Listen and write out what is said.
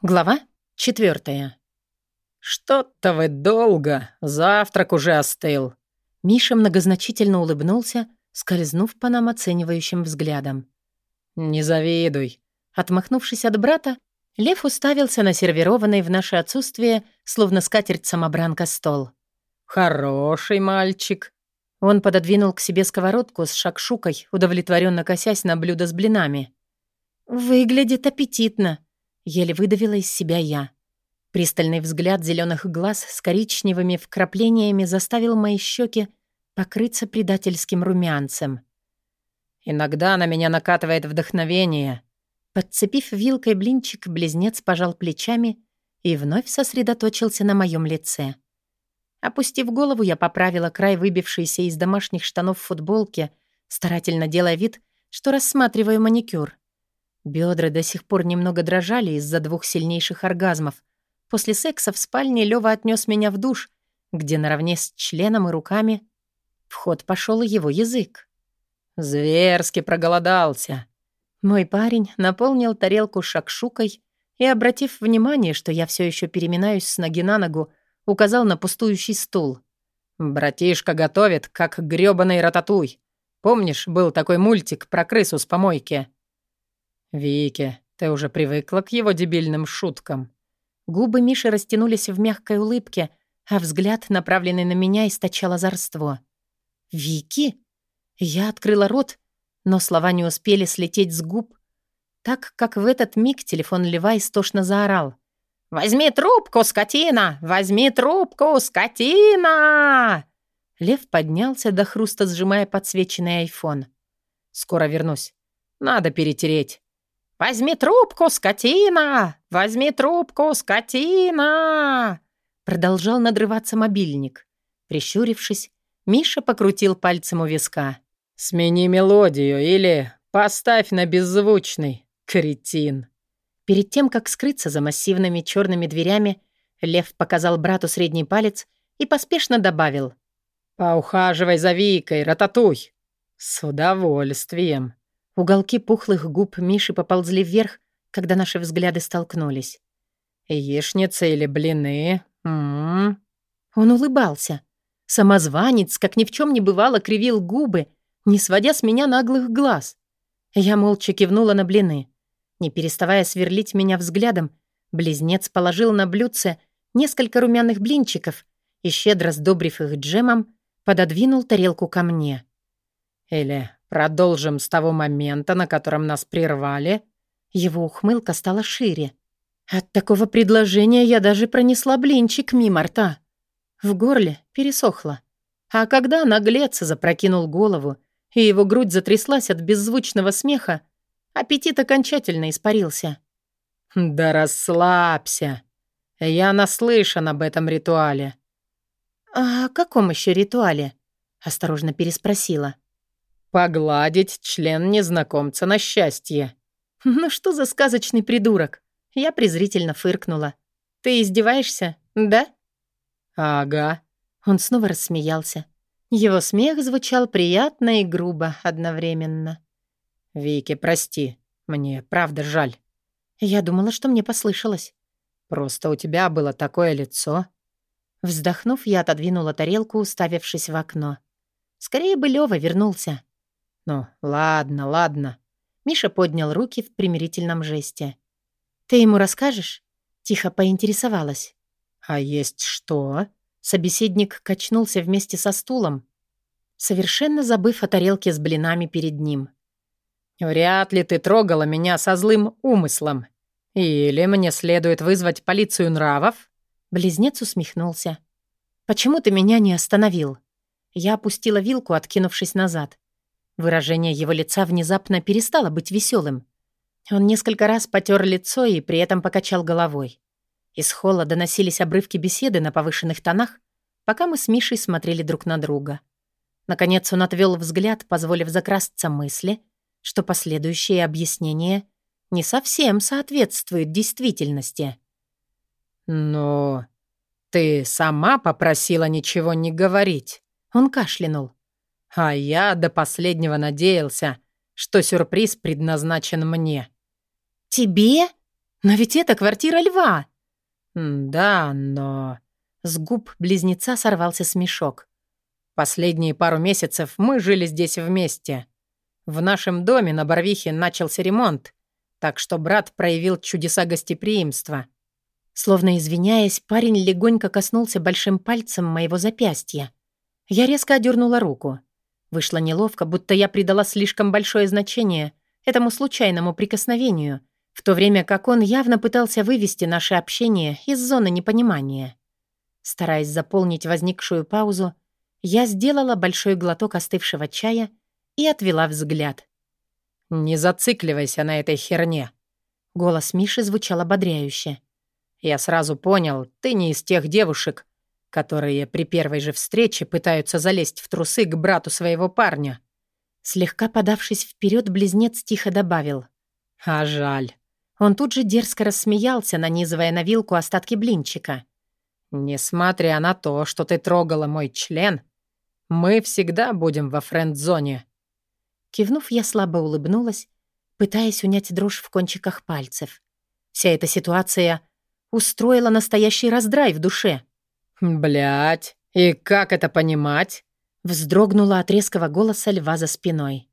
Глава четвертая. «Что-то вы долго. Завтрак уже остыл». Миша многозначительно улыбнулся, скользнув по нам оценивающим взглядом. «Не завидуй». Отмахнувшись от брата, Лев уставился на сервированный в наше отсутствие, словно скатерть-самобранка, стол. «Хороший мальчик». Он пододвинул к себе сковородку с шакшукой, удовлетворенно косясь на блюдо с блинами. «Выглядит аппетитно», Еле выдавила из себя я. Пристальный взгляд зеленых глаз с коричневыми вкраплениями заставил мои щеки покрыться предательским румянцем. «Иногда на меня накатывает вдохновение». Подцепив вилкой блинчик, близнец пожал плечами и вновь сосредоточился на моем лице. Опустив голову, я поправила край выбившейся из домашних штанов футболки, старательно делая вид, что рассматриваю маникюр. Бедра до сих пор немного дрожали из-за двух сильнейших оргазмов. После секса в спальне Лёва отнёс меня в душ, где наравне с членом и руками в ход пошёл его язык. Зверски проголодался. Мой парень наполнил тарелку шакшукой и, обратив внимание, что я всё ещё переминаюсь с ноги на ногу, указал на пустующий стул. «Братишка готовит, как грёбаный рататуй. Помнишь, был такой мультик про крысу с помойки?» «Вики, ты уже привыкла к его дебильным шуткам?» Губы Миши растянулись в мягкой улыбке, а взгляд, направленный на меня, источал озорство. «Вики?» Я открыла рот, но слова не успели слететь с губ, так как в этот миг телефон Лева истошно заорал. «Возьми трубку, скотина! Возьми трубку, скотина!» Лев поднялся до хруста, сжимая подсвеченный айфон. «Скоро вернусь. Надо перетереть». «Возьми трубку, скотина! Возьми трубку, скотина!» Продолжал надрываться мобильник. Прищурившись, Миша покрутил пальцем у виска. «Смени мелодию или поставь на беззвучный, кретин!» Перед тем, как скрыться за массивными черными дверями, Лев показал брату средний палец и поспешно добавил. «Поухаживай за Викой, рататуй!» «С удовольствием!» Уголки пухлых губ Миши поползли вверх, когда наши взгляды столкнулись. «Яичница или блины? М -м -м. Он улыбался. Самозванец, как ни в чем не бывало, кривил губы, не сводя с меня наглых глаз. Я молча кивнула на блины. Не переставая сверлить меня взглядом, близнец положил на блюдце несколько румяных блинчиков и, щедро сдобрив их джемом, пододвинул тарелку ко мне. «Или Продолжим с того момента, на котором нас прервали». Его ухмылка стала шире. От такого предложения я даже пронесла блинчик мимо рта. В горле пересохло. А когда наглец запрокинул голову, и его грудь затряслась от беззвучного смеха, аппетит окончательно испарился. «Да расслабься. Я наслышан об этом ритуале». «А о каком еще ритуале?» — осторожно переспросила. Погладить член незнакомца на счастье. Ну что за сказочный придурок? Я презрительно фыркнула. Ты издеваешься, да? Ага. Он снова рассмеялся. Его смех звучал приятно и грубо одновременно. «Вики, прости. Мне правда жаль». Я думала, что мне послышалось. «Просто у тебя было такое лицо». Вздохнув, я отодвинула тарелку, уставившись в окно. Скорее бы Лёва вернулся. «Ну, ладно, ладно». Миша поднял руки в примирительном жесте. «Ты ему расскажешь?» Тихо поинтересовалась. «А есть что?» Собеседник качнулся вместе со стулом, совершенно забыв о тарелке с блинами перед ним. «Вряд ли ты трогала меня со злым умыслом. Или мне следует вызвать полицию нравов?» Близнец усмехнулся. «Почему ты меня не остановил?» Я опустила вилку, откинувшись назад. Выражение его лица внезапно перестало быть веселым. Он несколько раз потер лицо и при этом покачал головой. Из холла доносились обрывки беседы на повышенных тонах, пока мы с Мишей смотрели друг на друга. Наконец он отвел взгляд, позволив закрасться мысли, что последующее объяснение не совсем соответствует действительности. «Но ты сама попросила ничего не говорить?» Он кашлянул. А я до последнего надеялся, что сюрприз предназначен мне. «Тебе?» Но ведь это квартира льва!» «Да, но...» С губ близнеца сорвался смешок. «Последние пару месяцев мы жили здесь вместе. В нашем доме на Барвихе начался ремонт, так что брат проявил чудеса гостеприимства». Словно извиняясь, парень легонько коснулся большим пальцем моего запястья. Я резко одернула руку. Вышло неловко, будто я придала слишком большое значение этому случайному прикосновению, в то время как он явно пытался вывести наше общение из зоны непонимания. Стараясь заполнить возникшую паузу, я сделала большой глоток остывшего чая и отвела взгляд. «Не зацикливайся на этой херне». Голос Миши звучал ободряюще. «Я сразу понял, ты не из тех девушек, которые при первой же встрече пытаются залезть в трусы к брату своего парня». Слегка подавшись вперед, близнец тихо добавил. «А жаль». Он тут же дерзко рассмеялся, нанизывая на вилку остатки блинчика. «Несмотря на то, что ты трогала мой член, мы всегда будем во френд-зоне». Кивнув, я слабо улыбнулась, пытаясь унять дрожь в кончиках пальцев. Вся эта ситуация устроила настоящий раздрай в душе. Блять, и как это понимать?» Вздрогнула от резкого голоса льва за спиной.